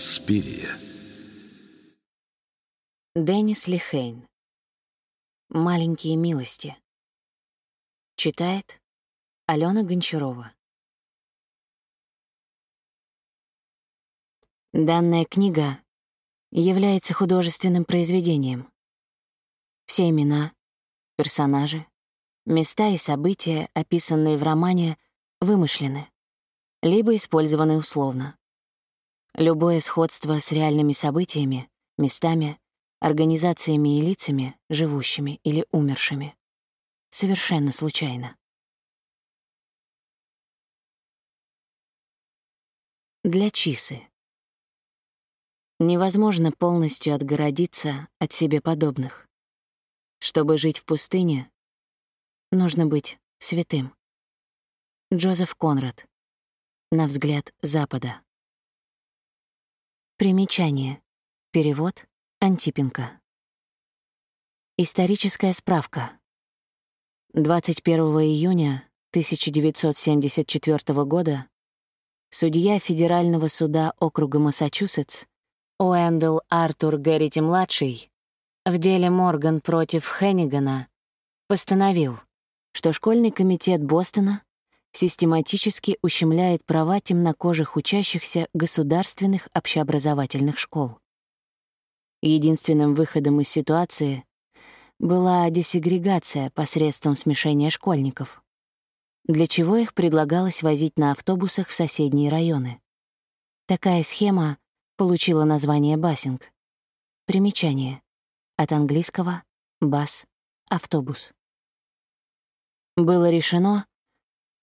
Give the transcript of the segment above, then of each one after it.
Инспирия. Деннис Лихейн. «Маленькие милости». Читает Алена Гончарова. Данная книга является художественным произведением. Все имена, персонажи, места и события, описанные в романе, вымышлены, либо использованы условно. Любое сходство с реальными событиями, местами, организациями и лицами, живущими или умершими, совершенно случайно. Для Чисы. Невозможно полностью отгородиться от себе подобных. Чтобы жить в пустыне, нужно быть святым. Джозеф Конрад. На взгляд Запада. Примечание. Перевод Антипенко. Историческая справка. 21 июня 1974 года судья Федерального суда округа Массачусетс Уэндел Артур Гэррити-младший в деле Морган против Хеннигана постановил, что школьный комитет Бостона систематически ущемляет права темнокожих учащихся государственных общеобразовательных школ. Единственным выходом из ситуации была десегрегация посредством смешения школьников, для чего их предлагалось возить на автобусах в соседние районы. Такая схема получила название бассинг. Примечание. От английского «бас» — автобус. Было решено,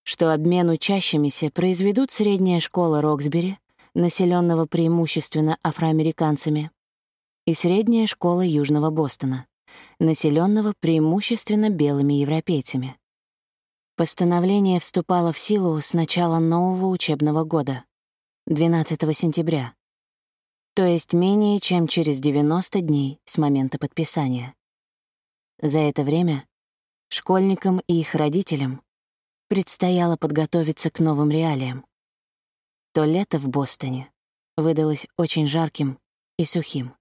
что обмен учащимися произведут средняя школа Роксбери, населенного преимущественно афроамериканцами, и средняя школа Южного Бостона, населенного преимущественно белыми европейцами. Постановление вступало в силу с начала нового учебного года, 12 сентября, то есть менее чем через 90 дней с момента подписания. За это время школьникам и их родителям предстояло подготовиться к новым реалиям. То лето в Бостоне выдалось очень жарким и сухим.